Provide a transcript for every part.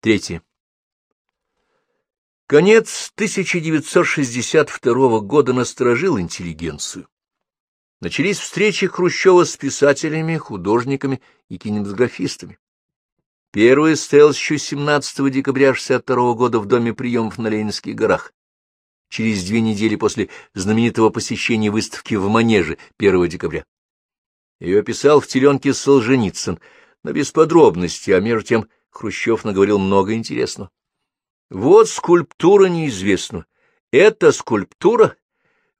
Третье. Конец 1962 года насторожил интеллигенцию. Начались встречи Хрущева с писателями, художниками и кинематографистами. Первый состоялся еще 17 декабря 1962 года в Доме приемов на Ленинских горах. Через две недели после знаменитого посещения выставки в Манеже 1 декабря. Ее писал в теленке Солженицын, но без подробностей, а между тем Хрущев наговорил много интересного. Вот скульптура неизвестна. Это скульптура?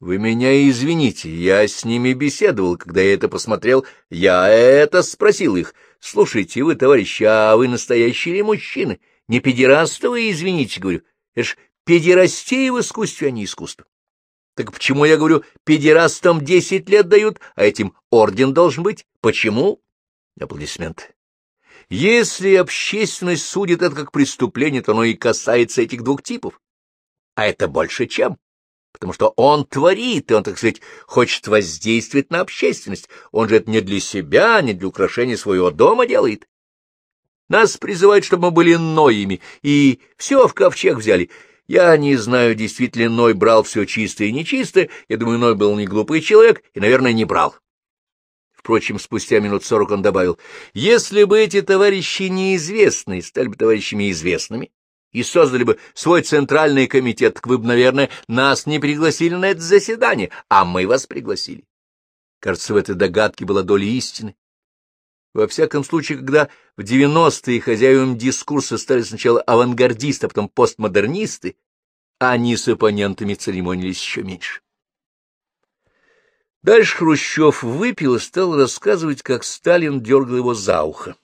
Вы меня извините, я с ними беседовал, когда я это посмотрел, я это спросил их. Слушайте, вы, товарищи, а вы настоящие ли мужчины? Не педерасты вы, извините, говорю. Это ж педерастия в искусстве, а не искусство. Так почему, я говорю, педерастам десять лет дают, а этим орден должен быть? Почему? Аплодисменты. Если общественность судит это как преступление, то оно и касается этих двух типов. А это больше чем? Потому что он творит, и он, так сказать, хочет воздействовать на общественность. Он же это не для себя, не для украшения своего дома делает. Нас призывают, чтобы мы были ноями, и все в ковчег взяли. Я не знаю, действительно Ной брал все чистое и нечистое. Я думаю, Ной был не глупый человек и, наверное, не брал. Впрочем, спустя минут сорок он добавил, если бы эти товарищи неизвестные стали бы товарищами известными и создали бы свой центральный комитет, так вы бы, наверное, нас не пригласили на это заседание, а мы вас пригласили. Кажется, в этой догадке была доля истины. Во всяком случае, когда в девяностые хозяевам дискурса стали сначала авангардисты, а потом постмодернисты, они с оппонентами церемонились еще меньше. Дальше Хрущев выпил и стал рассказывать, как Сталин дергал его за ухо.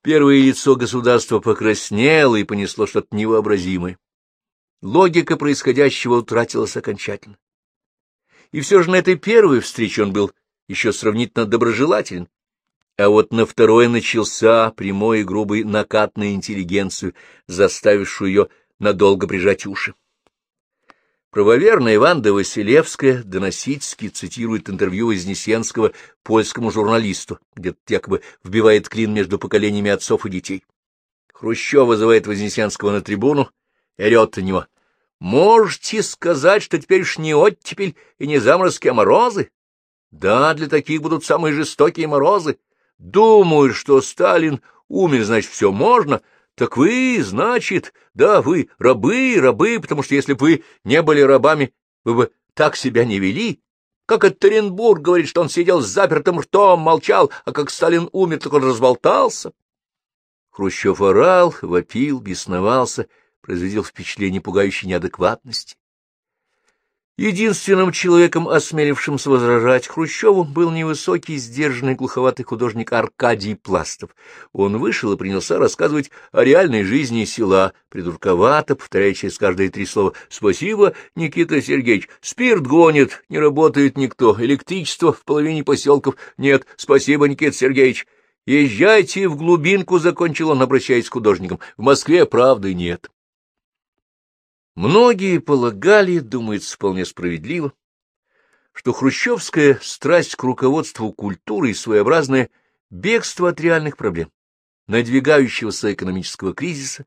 Первое лицо государства покраснело и понесло что-то невообразимое. Логика происходящего утратилась окончательно. И все же на этой первой встрече он был еще сравнительно доброжелателен, а вот на второй начался прямой и грубый накат на интеллигенцию, заставившую ее надолго прижать уши. Правоверная Ванда Василевская доносительски цитирует интервью Вознесенского польскому журналисту, где якобы вбивает клин между поколениями отцов и детей. Хрущев вызывает Вознесенского на трибуну и орет на него. «Можете сказать, что теперь уж не оттепель и не заморозки, а морозы? Да, для таких будут самые жестокие морозы. Думаю, что Сталин умер, значит, все можно, — так вы, значит, да, вы рабы, рабы, потому что если бы вы не были рабами, вы бы так себя не вели. Как этот Оренбург говорит, что он сидел с запертым ртом, молчал, а как Сталин умер, так он разболтался. Хрущев орал, вопил, бесновался, производил впечатление пугающей неадекватности. Единственным человеком, осмелившимся возражать Хрущеву, был невысокий, сдержанный, глуховатый художник Аркадий Пластов. Он вышел и принялся рассказывать о реальной жизни села, придурковато, повторяя через каждые три слова «Спасибо, Никита Сергеевич, спирт гонит, не работает никто, электричество в половине поселков нет, спасибо, Никита Сергеевич». «Езжайте в глубинку», — закончил он, обращаясь к художникам, — «в Москве правды нет». Многие полагали, думается вполне справедливо, что хрущевская страсть к руководству культурой своеобразное бегство от реальных проблем, надвигающегося экономического кризиса,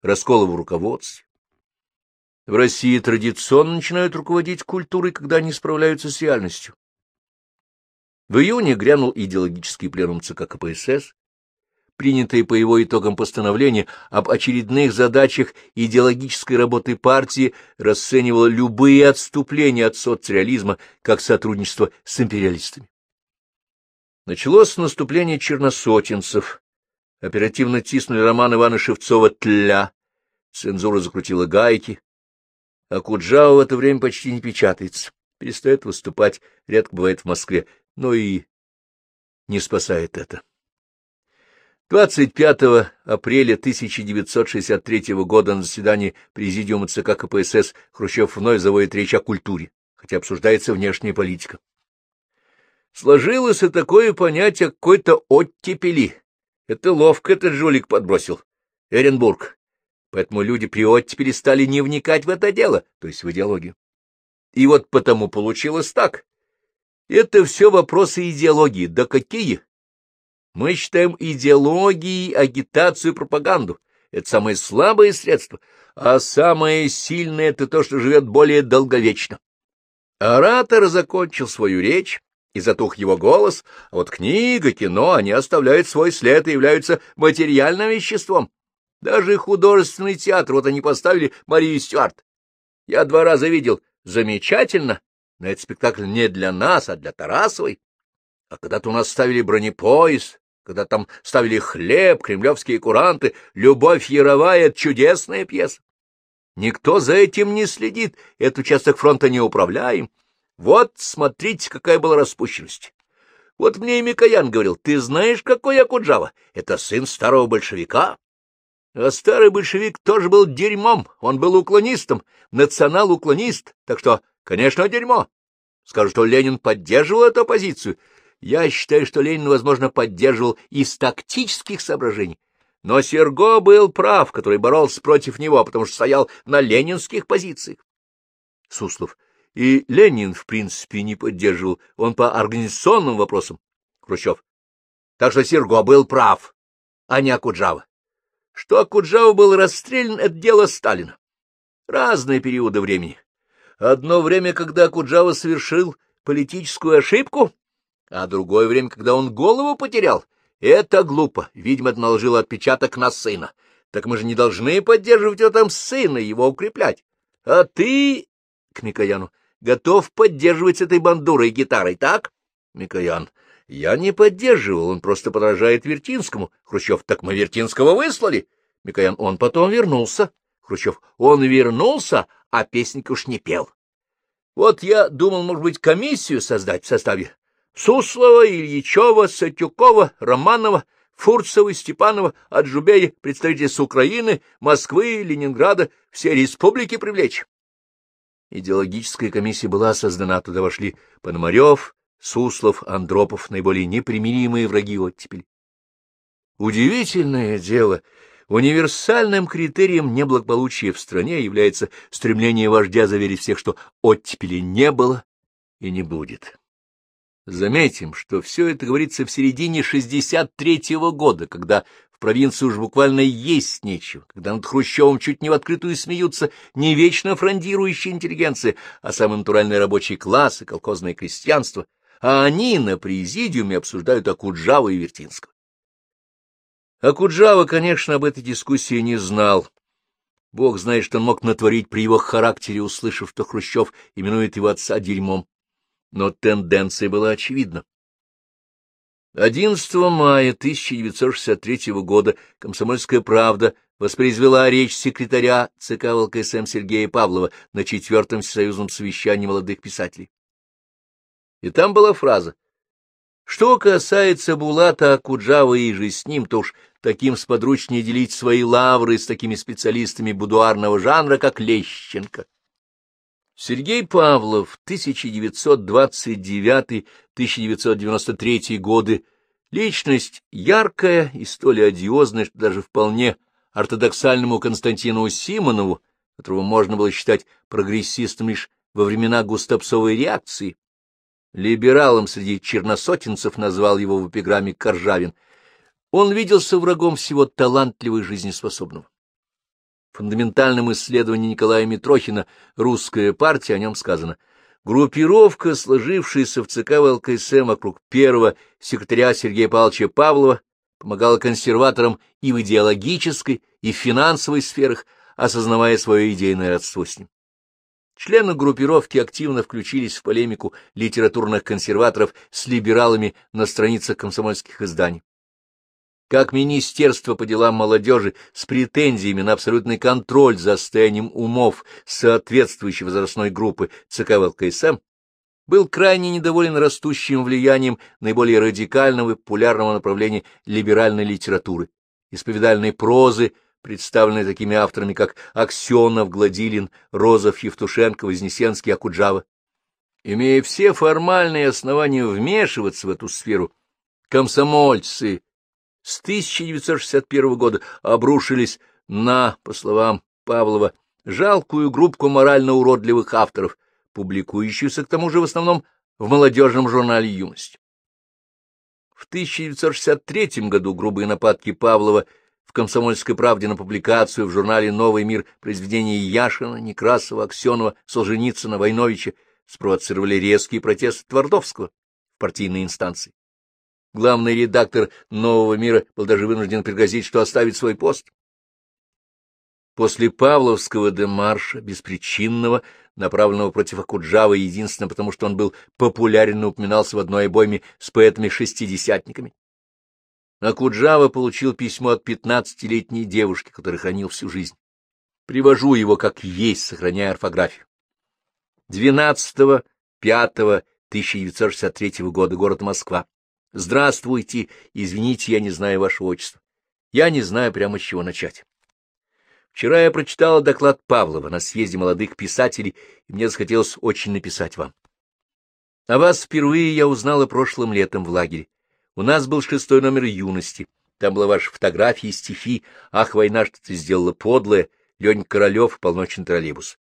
раскола в руководстве. В России традиционно начинают руководить культурой, когда они справляются с реальностью. В июне грянул идеологический пленум ЦК КПСС, принятое по его итогам постановление об очередных задачах идеологической работы партии расценивало любые отступления от соцреализма как сотрудничество с империалистами. Началось наступление черносотенцев. Оперативно тиснули роман Ивана Шевцова «Тля». Цензура закрутила гайки. А Куджава в это время почти не печатается. Перестает выступать, редко бывает в Москве, но и не спасает это. 25 апреля 1963 года на заседании Президиума ЦК КПСС Хрущев вновь заводит речь о культуре, хотя обсуждается внешняя политика. Сложилось и такое понятие какой-то оттепели. Это ловко этот жулик подбросил. Эренбург. Поэтому люди при оттепели стали не вникать в это дело, то есть в идеологию. И вот потому получилось так. Это все вопросы идеологии. Да какие? Мы считаем идеологией, агитацию, пропаганду. Это самое слабое средство, а самое сильное — это то, что живет более долговечно. Оратор закончил свою речь, и затух его голос, а вот книга, кино, они оставляют свой след и являются материальным веществом. Даже художественный театр, вот они поставили Марию Стюарт. Я два раза видел. Замечательно, но этот спектакль не для нас, а для Тарасовой. А когда-то у нас ставили бронепоезд, когда там ставили хлеб, кремлевские куранты, «Любовь Яровая» — чудесная пьеса. Никто за этим не следит, этот участок фронта не управляем. Вот, смотрите, какая была распущенность. Вот мне и Микоян говорил, ты знаешь, какой Акуджава? Это сын старого большевика. А старый большевик тоже был дерьмом, он был уклонистом, национал-уклонист, так что, конечно, дерьмо. Скажу, что Ленин поддерживал эту позицию. Я считаю, что Ленин, возможно, поддерживал из тактических соображений. Но Серго был прав, который боролся против него, потому что стоял на ленинских позициях. Суслов. И Ленин, в принципе, не поддерживал, он по организационным вопросам. Хрущев. Так что Серго был прав, а не Акуджава. Что Акуджава был расстрелян, это дело Сталина. Разные периоды времени. Одно время, когда Акуджава совершил политическую ошибку, а другое время, когда он голову потерял. Это глупо. Видимо, это наложило отпечаток на сына. Так мы же не должны поддерживать его там сына, его укреплять. А ты, к Микояну, готов поддерживать с этой бандурой и гитарой, так? Микоян. Я не поддерживал, он просто подражает Вертинскому. Хрущев, так мы Вертинского выслали. Микоян, он потом вернулся. Хрущев, он вернулся, а песенник уж не пел. Вот я думал, может быть, комиссию создать в составе Суслова, Ильичева, Сатюкова, Романова, Фурцева, Степанова, Аджубея, представители с Украины, Москвы, Ленинграда, все республики привлечь. Идеологическая комиссия была создана, туда вошли Пономарев, Суслов, Андропов, наиболее непримиримые враги оттепели. Удивительное дело, универсальным критерием неблагополучия в стране является стремление вождя заверить всех, что оттепели не было и не будет. Заметим, что все это говорится в середине 63-го года, когда в провинции уж буквально есть нечего, когда над Хрущевым чуть не в открытую смеются не вечно фрондирующая интеллигенция, а самый натуральный рабочий класс и колхозное крестьянство, а они на президиуме обсуждают Акуджава и Вертинского. Акуджава, конечно, об этой дискуссии не знал. Бог знает, что он мог натворить при его характере, услышав, что Хрущев именует его отца дерьмом. Но тенденция была очевидна. 11 мая 1963 года «Комсомольская правда» воспроизвела речь секретаря ЦК ВЛКСМ Сергея Павлова на четвертом всесоюзном совещании молодых писателей. И там была фраза «Что касается Булата Акуджава и же с ним, то уж таким сподручнее делить свои лавры с такими специалистами будуарного жанра, как Лещенко». Сергей Павлов, 1929-1993 годы, личность яркая и столь одиозная, что даже вполне ортодоксальному Константину Симонову, которого можно было считать прогрессистом лишь во времена густопсовой реакции, либералом среди черносотенцев назвал его в эпиграмме Коржавин, он виделся врагом всего талантливого и жизнеспособного фундаментальном исследовании Николая Митрохина «Русская партия» о нем сказано «Группировка, сложившаяся в ЦК ВЛКСМ вокруг первого секретаря Сергея Павловича Павлова, помогала консерваторам и в идеологической, и в финансовой сферах, осознавая свое идейное родство с ним. Члены группировки активно включились в полемику литературных консерваторов с либералами на страницах комсомольских изданий как Министерство по делам молодежи с претензиями на абсолютный контроль за состоянием умов соответствующей возрастной группы ЦК ВЛКСМ, был крайне недоволен растущим влиянием наиболее радикального и популярного направления либеральной литературы, исповедальной прозы, представленной такими авторами, как Аксенов, Гладилин, Розов, Евтушенко, Вознесенский, Акуджава. Имея все формальные основания вмешиваться в эту сферу, комсомольцы, с 1961 года обрушились на, по словам Павлова, жалкую группку морально уродливых авторов, публикующуюся к тому же в основном в молодежном журнале «Юность». В 1963 году грубые нападки Павлова в «Комсомольской правде» на публикацию в журнале «Новый мир» произведений Яшина, Некрасова, Аксенова, Солженицына, Войновича спровоцировали резкие протесты Твардовского в партийной инстанции. Главный редактор «Нового мира» был даже вынужден пригрозить, что оставит свой пост. После Павловского демарша, беспричинного, направленного против Акуджава единственно потому, что он был популярен и упоминался в одной обойме с поэтами-шестидесятниками, Акуджава получил письмо от пятнадцатилетней девушки, которую хранил всю жизнь. Привожу его как есть, сохраняя орфографию. 12.05.1963 года, город Москва. Здравствуйте, извините, я не знаю вашего отчества. Я не знаю прямо с чего начать. Вчера я прочитала доклад Павлова на съезде молодых писателей, и мне захотелось очень написать вам. О вас впервые я узнала прошлым летом в лагере. У нас был шестой номер юности. Там была ваша фотография и стихи. Ах, война, что ты сделала подлая. Леня Королев, полночный троллейбус.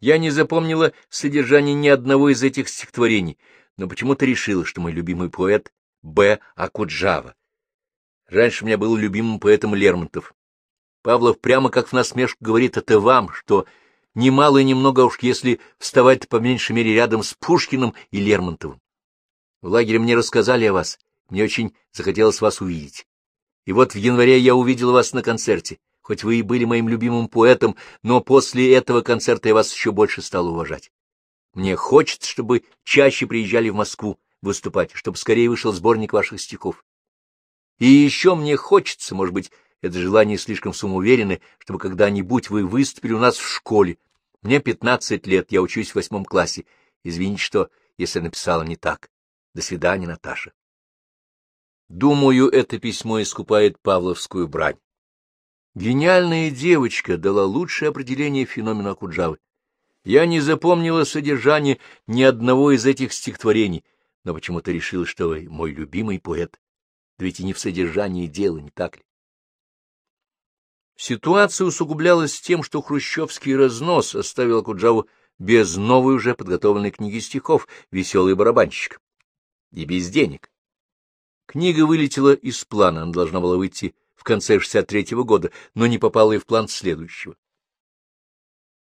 Я не запомнила содержание ни одного из этих стихотворений, но почему-то решила, что мой любимый поэт Б. Акуджава. Раньше у меня был любимым поэтом Лермонтов. Павлов прямо как в насмешку говорит это вам, что немало и немного уж если вставать по меньшей мере рядом с Пушкиным и Лермонтовым. В лагере мне рассказали о вас, мне очень захотелось вас увидеть. И вот в январе я увидел вас на концерте. Хоть вы и были моим любимым поэтом, но после этого концерта я вас еще больше стал уважать. Мне хочется, чтобы чаще приезжали в Москву выступать, чтобы скорее вышел сборник ваших стихов. И еще мне хочется, может быть, это желание слишком самоуверенное, чтобы когда-нибудь вы выступили у нас в школе. Мне пятнадцать лет, я учусь в восьмом классе. Извините, что, если написала не так. До свидания, Наташа. Думаю, это письмо искупает павловскую брань. Гениальная девочка дала лучшее определение феномена Акуджавы. Я не запомнила содержание ни одного из этих стихотворений, но почему-то решила, что вы мой любимый поэт. Да ведь и не в содержании дела, не так ли? Ситуация усугублялась тем, что хрущевский разнос оставил Акуджаву без новой уже подготовленной книги стихов «Веселый барабанщик» и без денег. Книга вылетела из плана, она должна была выйти в конце 63-го года, но не попала и в план следующего.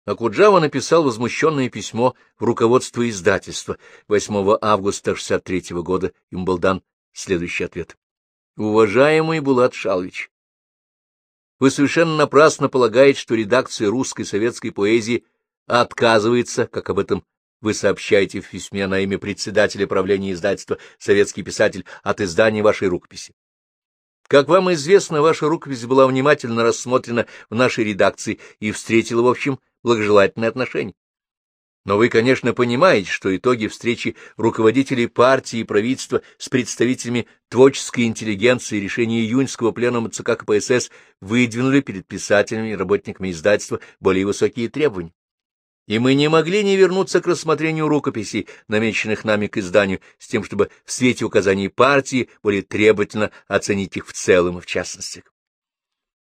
Акуджава написал возмущенное письмо в руководство издательства. 8 августа 63 -го года ему был дан следующий ответ. «Уважаемый Булат Шалович, вы совершенно напрасно полагаете, что редакция русской советской поэзии отказывается, как об этом вы сообщаете в письме на имя председателя правления издательства «Советский писатель» от издания вашей рукописи. Как вам известно, ваша рукопись была внимательно рассмотрена в нашей редакции и встретила, в общем, благожелательное отношение. Но вы, конечно, понимаете, что итоги встречи руководителей партии и правительства с представителями творческой интеллигенции решения июньского пленума ЦК КПСС выдвинули перед писателями и работниками издательства более высокие требования и мы не могли не вернуться к рассмотрению рукописей, намеченных нами к изданию, с тем, чтобы в свете указаний партии более требовательно оценить их в целом и в частностях.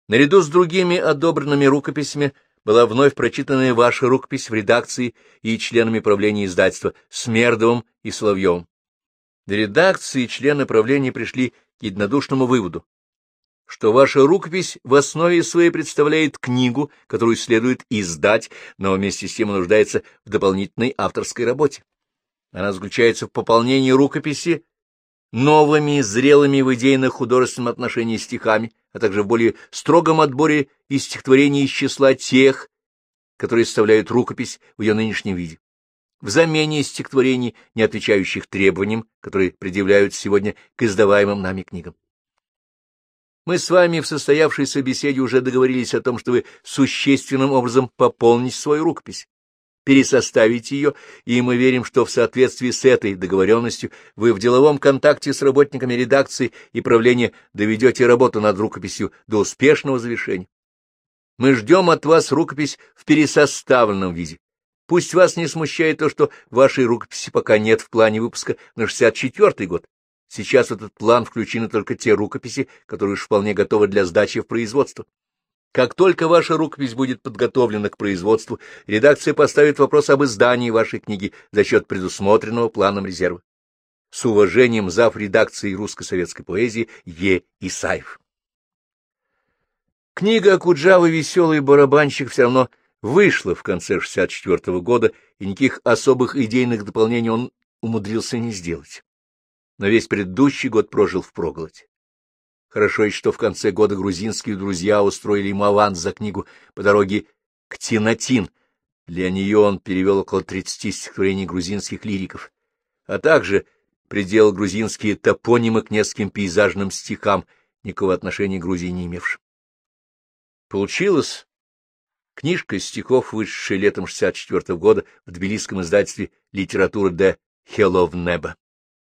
Наряду с другими одобренными рукописями была вновь прочитанная ваша рукопись в редакции и членами правления издательства Смердовым и Соловьевым. До редакции члены правления пришли к единодушному выводу, что ваша рукопись в основе своей представляет книгу, которую следует издать, но вместе с тем нуждается в дополнительной авторской работе. Она заключается в пополнении рукописи новыми, зрелыми в идейно-художественном отношении стихами, а также в более строгом отборе из стихотворений из числа тех, которые составляют рукопись в ее нынешнем виде, в замене стихотворений, не отвечающих требованиям, которые предъявляют сегодня к издаваемым нами книгам. Мы с вами в состоявшейся беседе уже договорились о том, что вы существенным образом пополните свою рукопись, пересоставите ее, и мы верим, что в соответствии с этой договоренностью вы в деловом контакте с работниками редакции и правления доведете работу над рукописью до успешного завершения. Мы ждем от вас рукопись в пересоставленном виде. Пусть вас не смущает то, что вашей рукописи пока нет в плане выпуска на 64 год. Сейчас в этот план включены только те рукописи, которые уж вполне готовы для сдачи в производство. Как только ваша рукопись будет подготовлена к производству, редакция поставит вопрос об издании вашей книги за счет предусмотренного планом резерва. С уважением зав. редакции русско-советской поэзии Е. Исаев. Книга Акуджавы «Веселый барабанщик» все равно вышла в конце 64 -го года, и никаких особых идейных дополнений он умудрился не сделать. Но весь предыдущий год прожил в проголоде. Хорошо еще, что в конце года грузинские друзья устроили ему аванс за книгу по дороге к Тинатин. Для нее он перевел около 30 стихотворений грузинских лириков, а также приделал грузинские топонимы к нескольким пейзажным стихам, никакого отношения к Грузии не имевшим. Получилось книжка стихов, вышедшая летом 64 -го года в тбилисском издательстве «Литература де Хелов Неба».